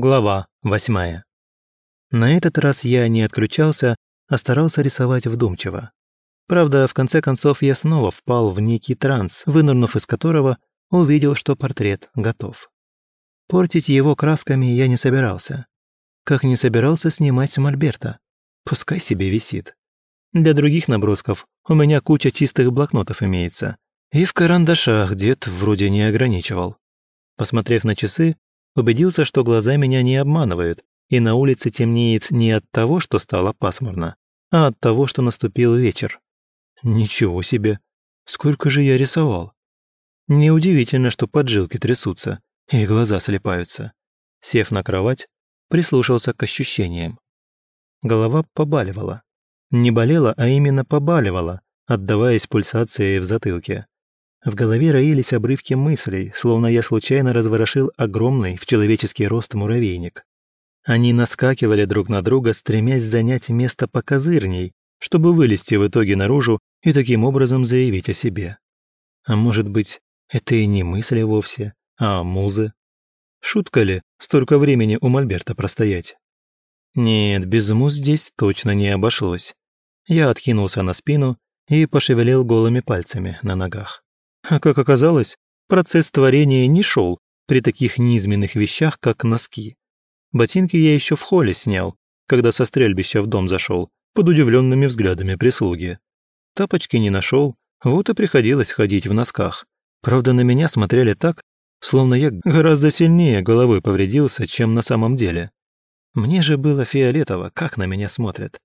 Глава восьмая. На этот раз я не отключался, а старался рисовать вдумчиво. Правда, в конце концов я снова впал в некий транс, вынырнув из которого увидел, что портрет готов. Портить его красками я не собирался. Как не собирался снимать с мольберта. Пускай себе висит. Для других набросков у меня куча чистых блокнотов имеется. И в карандашах дед вроде не ограничивал. Посмотрев на часы, убедился, что глаза меня не обманывают, и на улице темнеет не от того, что стало пасмурно, а от того, что наступил вечер. Ничего себе! Сколько же я рисовал! Неудивительно, что поджилки трясутся и глаза слепаются. Сев на кровать, прислушался к ощущениям. Голова побаливала. Не болела, а именно побаливала, отдаваясь пульсации в затылке. В голове роились обрывки мыслей, словно я случайно разворошил огромный в человеческий рост муравейник. Они наскакивали друг на друга, стремясь занять место покозырней, чтобы вылезти в итоге наружу и таким образом заявить о себе. А может быть, это и не мысли вовсе, а музы? Шутка ли столько времени у Мольберта простоять? Нет, без муз здесь точно не обошлось. Я откинулся на спину и пошевелил голыми пальцами на ногах. А как оказалось, процесс творения не шел при таких низменных вещах, как носки. Ботинки я еще в холле снял, когда со стрельбища в дом зашел, под удивленными взглядами прислуги. Тапочки не нашел, вот и приходилось ходить в носках. Правда, на меня смотрели так, словно я гораздо сильнее головой повредился, чем на самом деле. Мне же было фиолетово, как на меня смотрят.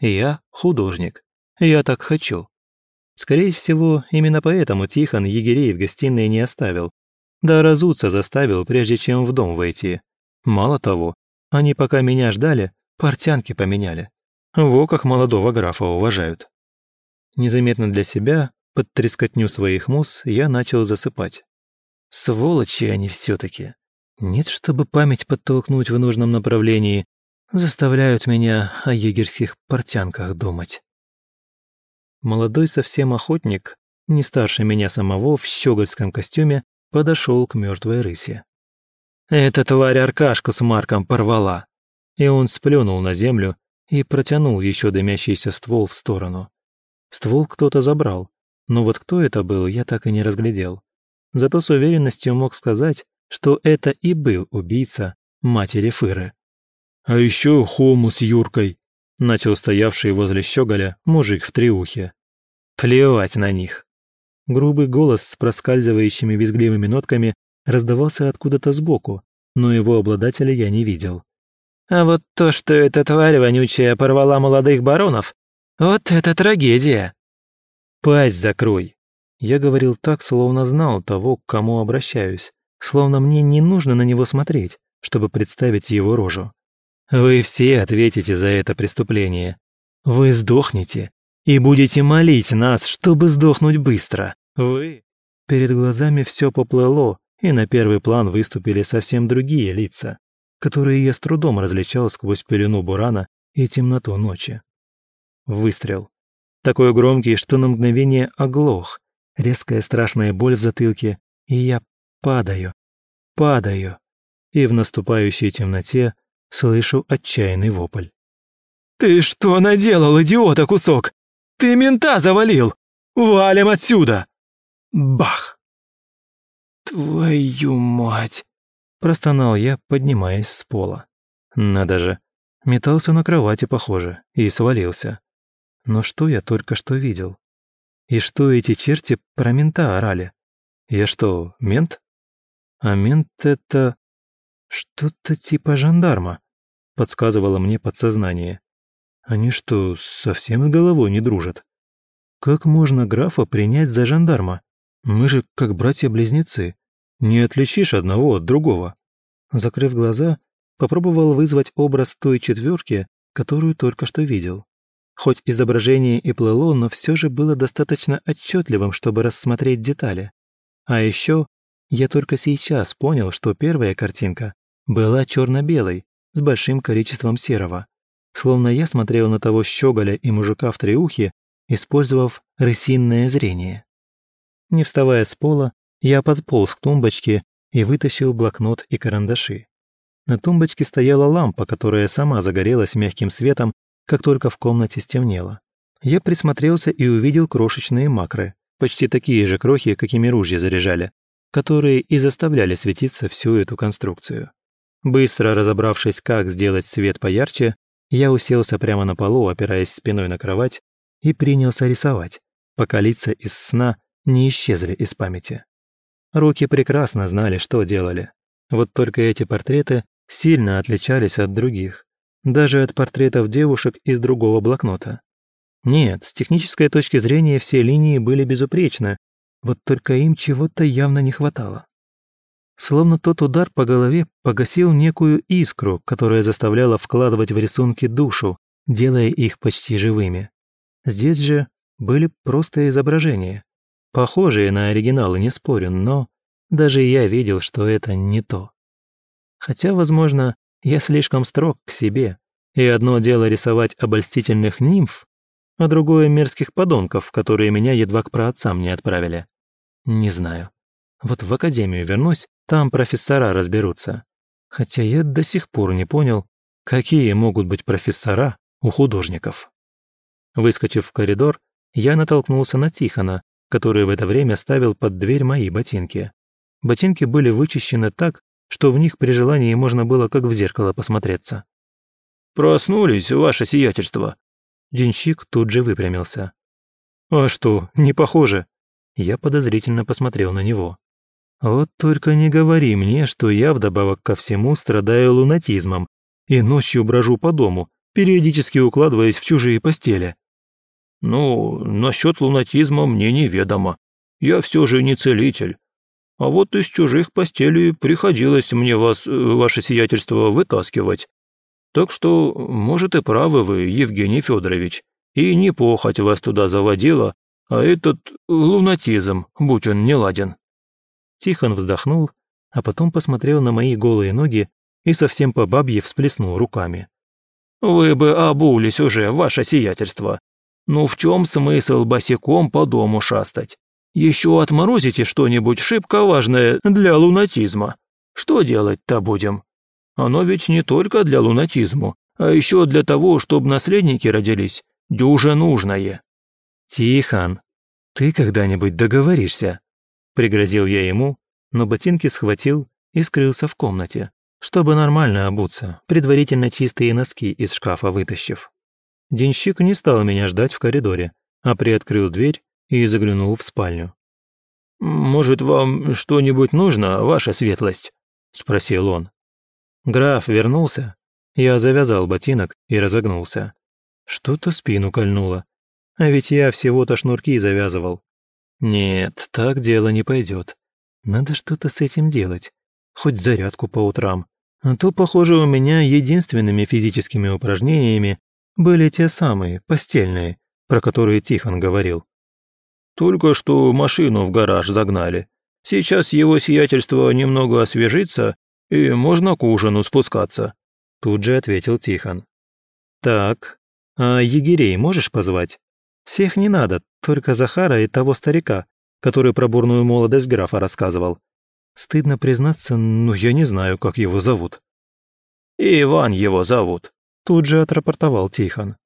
Я художник. Я так хочу. Скорее всего, именно поэтому Тихон егерей в гостиной не оставил. Да разуться заставил, прежде чем в дом войти. Мало того, они пока меня ждали, портянки поменяли. Во как молодого графа уважают. Незаметно для себя, под трескотню своих мус, я начал засыпать. Сволочи они все-таки. Нет, чтобы память подтолкнуть в нужном направлении, заставляют меня о егерских портянках думать. Молодой совсем охотник, не старше меня самого, в щегольском костюме, подошел к мертвой рысе. Эта тварь Аркашку с Марком порвала. И он сплюнул на землю и протянул еще дымящийся ствол в сторону. Ствол кто-то забрал, но вот кто это был, я так и не разглядел. Зато с уверенностью мог сказать, что это и был убийца матери Фыры. «А еще Хому с Юркой», — начал стоявший возле щеголя мужик в триухе. «Плевать на них». Грубый голос с проскальзывающими визгливыми нотками раздавался откуда-то сбоку, но его обладателя я не видел. «А вот то, что эта тварь вонючая порвала молодых баронов, вот это трагедия!» «Пасть закрой!» Я говорил так, словно знал того, к кому обращаюсь, словно мне не нужно на него смотреть, чтобы представить его рожу. Вы все ответите за это преступление. Вы сдохнете и будете молить нас, чтобы сдохнуть быстро. Вы... Перед глазами все поплыло, и на первый план выступили совсем другие лица, которые я с трудом различал сквозь пелену бурана и темноту ночи. Выстрел. Такой громкий, что на мгновение оглох. Резкая страшная боль в затылке, и я падаю, падаю. И в наступающей темноте слышу отчаянный вопль. «Ты что наделал, идиота кусок? Ты мента завалил! Валим отсюда!» Бах! «Твою мать!» – простонал я, поднимаясь с пола. Надо же, метался на кровати, похоже, и свалился. Но что я только что видел? И что эти черти про мента орали? Я что, мент? А мент — это... что-то типа жандарма подсказывало мне подсознание. Они что, совсем с головой не дружат? Как можно графа принять за жандарма? Мы же как братья-близнецы. Не отличишь одного от другого. Закрыв глаза, попробовал вызвать образ той четверки, которую только что видел. Хоть изображение и плыло, но все же было достаточно отчетливым, чтобы рассмотреть детали. А еще я только сейчас понял, что первая картинка была черно-белой, с большим количеством серого. Словно я смотрел на того щеголя и мужика в треухе, использовав рысинное зрение. Не вставая с пола, я подполз к тумбочке и вытащил блокнот и карандаши. На тумбочке стояла лампа, которая сама загорелась мягким светом, как только в комнате стемнело. Я присмотрелся и увидел крошечные макры, почти такие же крохи, какими ружья заряжали, которые и заставляли светиться всю эту конструкцию. Быстро разобравшись, как сделать свет поярче, я уселся прямо на полу, опираясь спиной на кровать, и принялся рисовать, пока лица из сна не исчезли из памяти. Руки прекрасно знали, что делали. Вот только эти портреты сильно отличались от других, даже от портретов девушек из другого блокнота. Нет, с технической точки зрения все линии были безупречны, вот только им чего-то явно не хватало. Словно тот удар по голове погасил некую искру, которая заставляла вкладывать в рисунки душу, делая их почти живыми. Здесь же были просто изображения. Похожие на оригиналы, не спорю, но даже я видел, что это не то. Хотя, возможно, я слишком строг к себе, и одно дело рисовать обольстительных нимф, а другое мерзких подонков, которые меня едва к праотцам не отправили. Не знаю. Вот в академию вернусь, там профессора разберутся. Хотя я до сих пор не понял, какие могут быть профессора у художников. Выскочив в коридор, я натолкнулся на Тихона, который в это время ставил под дверь мои ботинки. Ботинки были вычищены так, что в них при желании можно было как в зеркало посмотреться. «Проснулись, ваше сиятельство!» Денщик тут же выпрямился. «А что, не похоже?» Я подозрительно посмотрел на него. «Вот только не говори мне, что я вдобавок ко всему страдаю лунатизмом и ночью брожу по дому, периодически укладываясь в чужие постели». «Ну, насчет лунатизма мне неведомо. Я все же не целитель. А вот из чужих постелей приходилось мне вас, э, ваше сиятельство, вытаскивать. Так что, может, и правы вы, Евгений Федорович, и не похоть вас туда заводила, а этот лунатизм, будь он неладен». Тихон вздохнул, а потом посмотрел на мои голые ноги и совсем по бабье всплеснул руками. «Вы бы обулись уже, ваше сиятельство. Ну в чем смысл босиком по дому шастать? Еще отморозите что-нибудь шибко важное для лунатизма. Что делать-то будем? Оно ведь не только для лунатизма, а еще для того, чтобы наследники родились, дюже нужное». «Тихон, ты когда-нибудь договоришься?» Пригрозил я ему, но ботинки схватил и скрылся в комнате, чтобы нормально обуться, предварительно чистые носки из шкафа вытащив. Денщик не стал меня ждать в коридоре, а приоткрыл дверь и заглянул в спальню. «Может, вам что-нибудь нужно, ваша светлость?» – спросил он. Граф вернулся. Я завязал ботинок и разогнулся. Что-то спину кольнуло. А ведь я всего-то шнурки завязывал. Нет, так дело не пойдет. Надо что-то с этим делать. Хоть зарядку по утрам. А то, похоже, у меня единственными физическими упражнениями были те самые, постельные, про которые Тихон говорил. Только что машину в гараж загнали. Сейчас его сиятельство немного освежится, и можно к ужину спускаться», — тут же ответил Тихон. «Так, а егерей можешь позвать? Всех не надо, только Захара и того старика, который про бурную молодость графа рассказывал. Стыдно признаться, но я не знаю, как его зовут». «Иван его зовут», — тут же отрапортовал Тихон.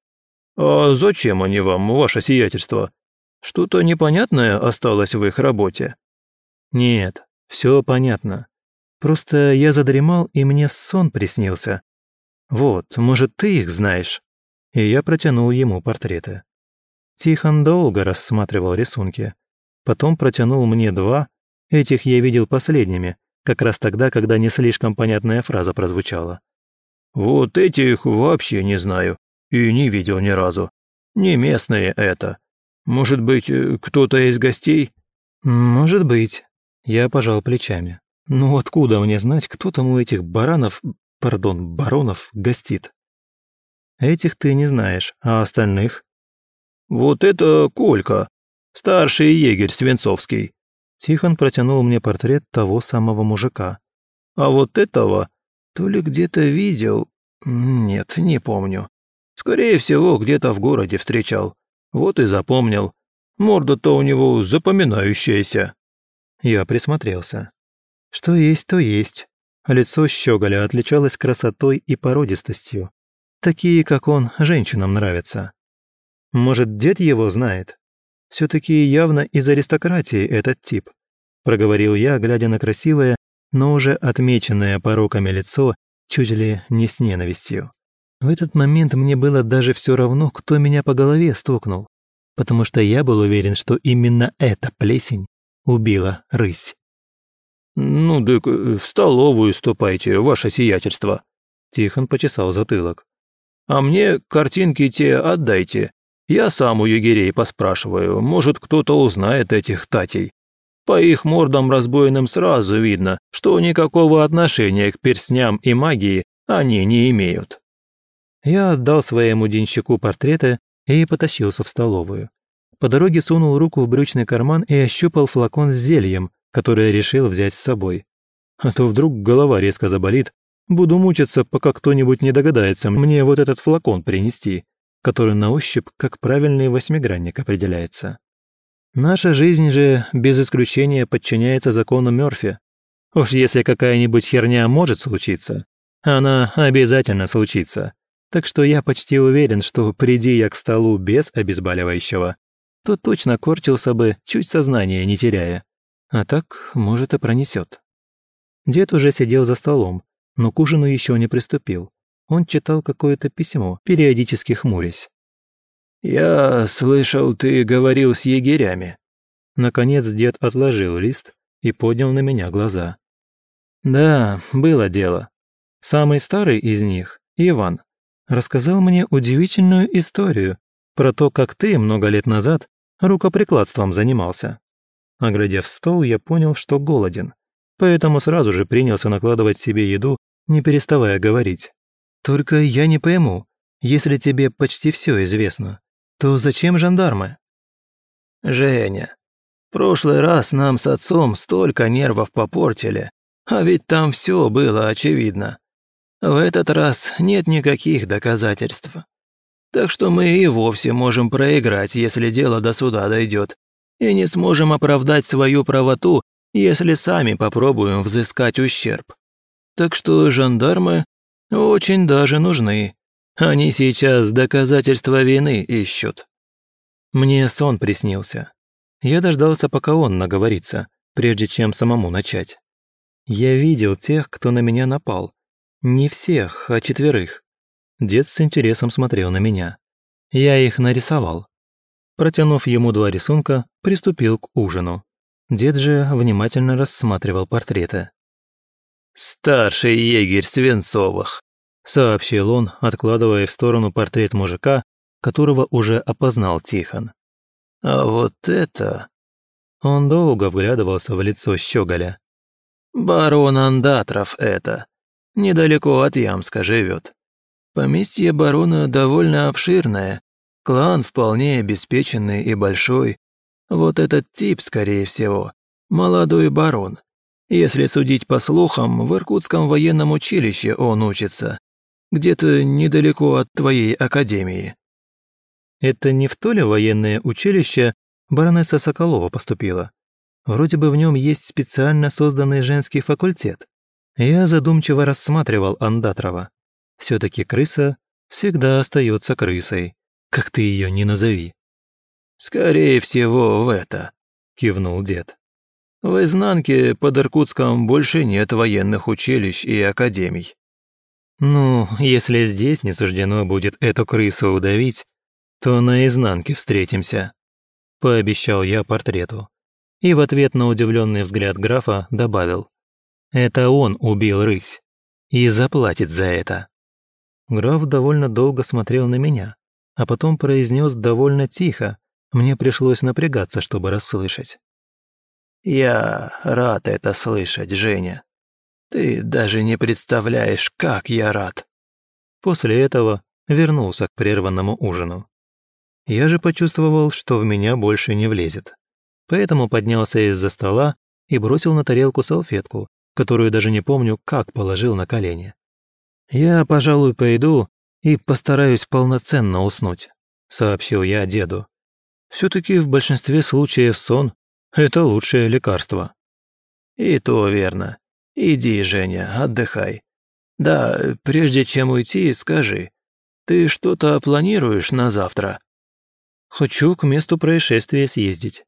«А зачем они вам, ваше сиятельство? Что-то непонятное осталось в их работе?» «Нет, все понятно. Просто я задремал, и мне сон приснился. Вот, может, ты их знаешь?» И я протянул ему портреты. Тихон долго рассматривал рисунки. Потом протянул мне два. Этих я видел последними, как раз тогда, когда не слишком понятная фраза прозвучала. «Вот этих вообще не знаю и не видел ни разу. Не местные это. Может быть, э, кто-то из гостей?» «Может быть». Я пожал плечами. «Ну откуда мне знать, кто там у этих баранов, пардон, баронов гостит?» «Этих ты не знаешь, а остальных?» «Вот это Колька, старший егерь Свинцовский». Тихон протянул мне портрет того самого мужика. «А вот этого то ли где-то видел, нет, не помню. Скорее всего, где-то в городе встречал. Вот и запомнил. Морда-то у него запоминающаяся». Я присмотрелся. Что есть, то есть. Лицо щеголя отличалось красотой и породистостью. Такие, как он, женщинам нравятся. Может, дед его знает? Все-таки явно из аристократии этот тип. Проговорил я, глядя на красивое, но уже отмеченное пороками лицо, чуть ли не с ненавистью. В этот момент мне было даже все равно, кто меня по голове стукнул, потому что я был уверен, что именно эта плесень убила рысь. «Ну, так в столовую ступайте, ваше сиятельство», — Тихон почесал затылок. «А мне картинки те отдайте, я сам у егерей поспрашиваю, может, кто-то узнает этих татей. По их мордам разбойным сразу видно, что никакого отношения к перстням и магии они не имеют. Я отдал своему денщику портреты и потащился в столовую. По дороге сунул руку в брючный карман и ощупал флакон с зельем, которое решил взять с собой. А то вдруг голова резко заболит, буду мучиться, пока кто-нибудь не догадается мне вот этот флакон принести который на ощупь как правильный восьмигранник определяется. Наша жизнь же без исключения подчиняется закону Мёрфи. Уж если какая-нибудь херня может случиться, она обязательно случится. Так что я почти уверен, что приди я к столу без обезболивающего, то точно корчился бы, чуть сознание не теряя. А так, может, и пронесет. Дед уже сидел за столом, но к ужину еще не приступил. Он читал какое-то письмо, периодически хмурясь. «Я слышал, ты говорил с егерями». Наконец дед отложил лист и поднял на меня глаза. «Да, было дело. Самый старый из них, Иван, рассказал мне удивительную историю про то, как ты много лет назад рукоприкладством занимался. Оглядев стол, я понял, что голоден, поэтому сразу же принялся накладывать себе еду, не переставая говорить. Только я не пойму, если тебе почти все известно, то зачем жандармы? Женя, прошлый раз нам с отцом столько нервов попортили, а ведь там все было очевидно. В этот раз нет никаких доказательств. Так что мы и вовсе можем проиграть, если дело до суда дойдет, и не сможем оправдать свою правоту, если сами попробуем взыскать ущерб. Так что жандармы очень даже нужны. Они сейчас доказательства вины ищут. Мне сон приснился. Я дождался, пока он наговорится, прежде чем самому начать. Я видел тех, кто на меня напал. Не всех, а четверых. Дед с интересом смотрел на меня. Я их нарисовал. Протянув ему два рисунка, приступил к ужину. Дед же внимательно рассматривал портреты. «Старший егерь Свинцовых», — сообщил он, откладывая в сторону портрет мужика, которого уже опознал Тихон. «А вот это...» Он долго вглядывался в лицо Щеголя. «Барон Андатров это. Недалеко от Ямска живет. Поместье барона довольно обширное, клан вполне обеспеченный и большой. Вот этот тип, скорее всего, молодой барон. Если судить по слухам, в Иркутском военном училище он учится. Где-то недалеко от твоей академии». «Это не в то ли военное училище баронесса Соколова поступила? Вроде бы в нем есть специально созданный женский факультет». Я задумчиво рассматривал Андатрова. Все-таки крыса всегда остается крысой, как ты ее не назови. «Скорее всего, в это», — кивнул дед. В изнанке под Иркутском больше нет военных училищ и академий. Ну, если здесь не суждено будет эту крысу удавить, то на изнанке встретимся, пообещал я портрету. И в ответ на удивленный взгляд графа добавил. Это он убил рысь и заплатит за это. Граф довольно долго смотрел на меня, а потом произнес довольно тихо, мне пришлось напрягаться, чтобы расслышать. «Я рад это слышать, Женя. Ты даже не представляешь, как я рад». После этого вернулся к прерванному ужину. Я же почувствовал, что в меня больше не влезет. Поэтому поднялся из-за стола и бросил на тарелку салфетку, которую даже не помню, как положил на колени. «Я, пожалуй, пойду и постараюсь полноценно уснуть», — сообщил я деду. «Все-таки в большинстве случаев сон это лучшее лекарство. И то верно. Иди, Женя, отдыхай. Да, прежде чем уйти, скажи, ты что-то планируешь на завтра?» «Хочу к месту происшествия съездить.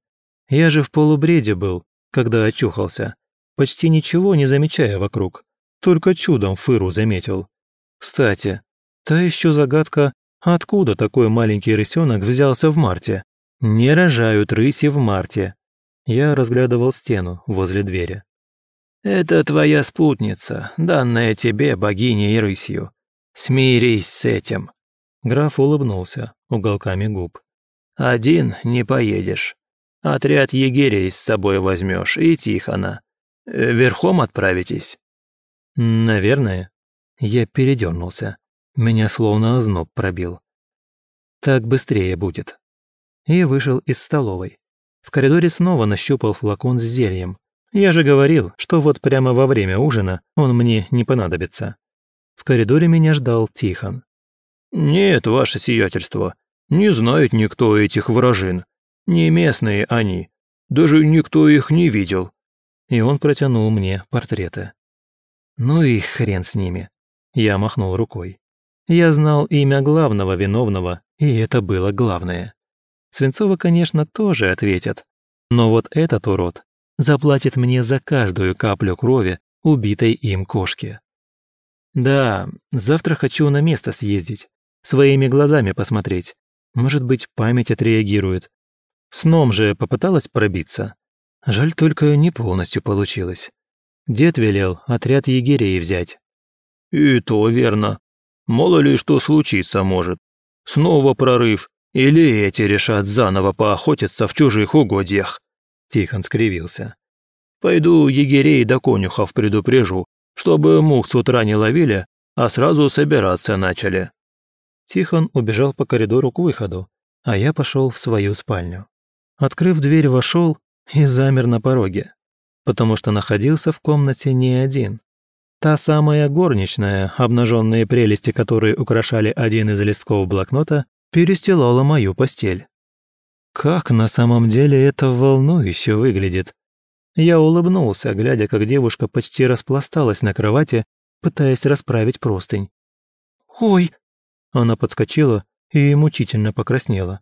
Я же в полубреде был, когда очухался, почти ничего не замечая вокруг. Только чудом Фыру заметил. Кстати, та еще загадка, откуда такой маленький рысенок взялся в марте. Не рожают рыси в марте. Я разглядывал стену возле двери. «Это твоя спутница, данная тебе богиней рысью. Смирись с этим». Граф улыбнулся уголками губ. «Один не поедешь. Отряд егерей с собой возьмешь и Тихона. Э, верхом отправитесь?» «Наверное». Я передернулся. Меня словно озноб пробил. «Так быстрее будет». И вышел из столовой. В коридоре снова нащупал флакон с зельем. Я же говорил, что вот прямо во время ужина он мне не понадобится. В коридоре меня ждал Тихон. «Нет, ваше сиятельство, не знает никто этих вражин. Не местные они. Даже никто их не видел». И он протянул мне портреты. Ну и хрен с ними. Я махнул рукой. Я знал имя главного виновного, и это было главное. Свинцова, конечно, тоже ответят. Но вот этот урод заплатит мне за каждую каплю крови убитой им кошки. Да, завтра хочу на место съездить, своими глазами посмотреть. Может быть, память отреагирует. Сном же попыталась пробиться. Жаль, только не полностью получилось. Дед велел отряд егерей взять. «И то верно. Мало ли что случиться может. Снова прорыв, или эти решат заново поохотиться в чужих угодьях?» Тихон скривился. «Пойду егерей до конюхов предупрежу, чтобы мух с утра не ловили, а сразу собираться начали». Тихон убежал по коридору к выходу, а я пошел в свою спальню. Открыв дверь, вошел и замер на пороге потому что находился в комнате не один. Та самая горничная, обнаженные прелести которой украшали один из листков блокнота, перестилала мою постель. Как на самом деле это волнующе выглядит. Я улыбнулся, глядя, как девушка почти распласталась на кровати, пытаясь расправить простынь. «Ой!» Она подскочила и мучительно покраснела.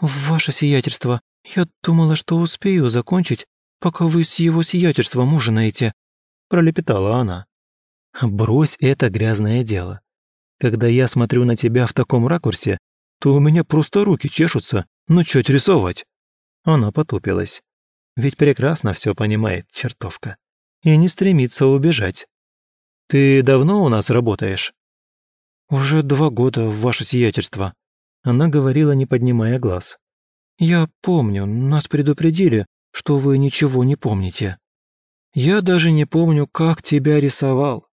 «Ваше сиятельство, я думала, что успею закончить, пока вы с его сиятельством ужинаете», – пролепетала она. «Брось это грязное дело. Когда я смотрю на тебя в таком ракурсе, то у меня просто руки чешутся начать рисовать». Она потупилась. Ведь прекрасно все понимает, чертовка. И не стремится убежать. «Ты давно у нас работаешь?» «Уже два года, ваше сиятельство», — она говорила, не поднимая глаз. «Я помню, нас предупредили, что вы ничего не помните. Я даже не помню, как тебя рисовал.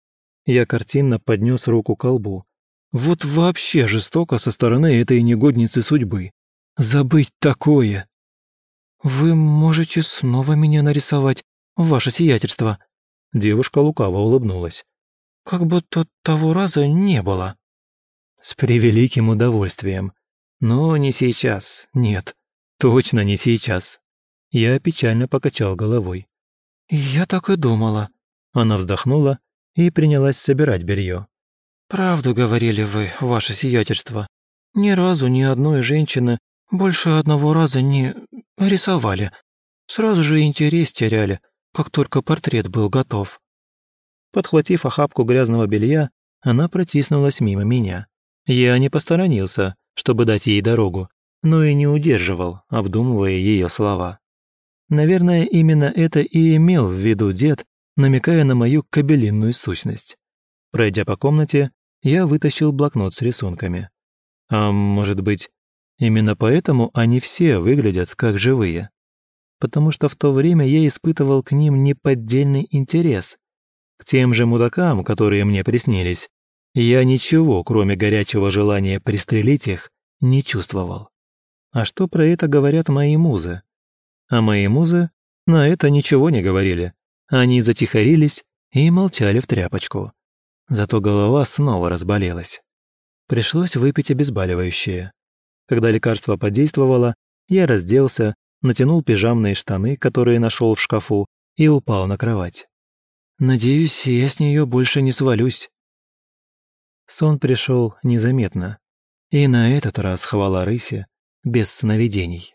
Я картинно поднес руку к колбу. Вот вообще жестоко со стороны этой негодницы судьбы. Забыть такое. Вы можете снова меня нарисовать, ваше сиятельство. Девушка лукаво улыбнулась. Как будто того раза не было. С превеликим удовольствием. Но не сейчас, нет, точно не сейчас. Я печально покачал головой. «Я так и думала». Она вздохнула и принялась собирать белье. «Правду говорили вы, ваше сиятельство. Ни разу ни одной женщины больше одного раза не рисовали. Сразу же интерес теряли, как только портрет был готов». Подхватив охапку грязного белья, она протиснулась мимо меня. Я не посторонился, чтобы дать ей дорогу, но и не удерживал, обдумывая ее слова. Наверное, именно это и имел в виду дед, намекая на мою кабелинную сущность. Пройдя по комнате, я вытащил блокнот с рисунками. А может быть, именно поэтому они все выглядят как живые? Потому что в то время я испытывал к ним неподдельный интерес. К тем же мудакам, которые мне приснились, я ничего, кроме горячего желания пристрелить их, не чувствовал. А что про это говорят мои музы? А мои музы на это ничего не говорили. Они затихарились и молчали в тряпочку. Зато голова снова разболелась. Пришлось выпить обезболивающее. Когда лекарство подействовало, я разделся, натянул пижамные штаны, которые нашел в шкафу, и упал на кровать. Надеюсь, я с нее больше не свалюсь. Сон пришел незаметно. И на этот раз хвала рыси без сновидений.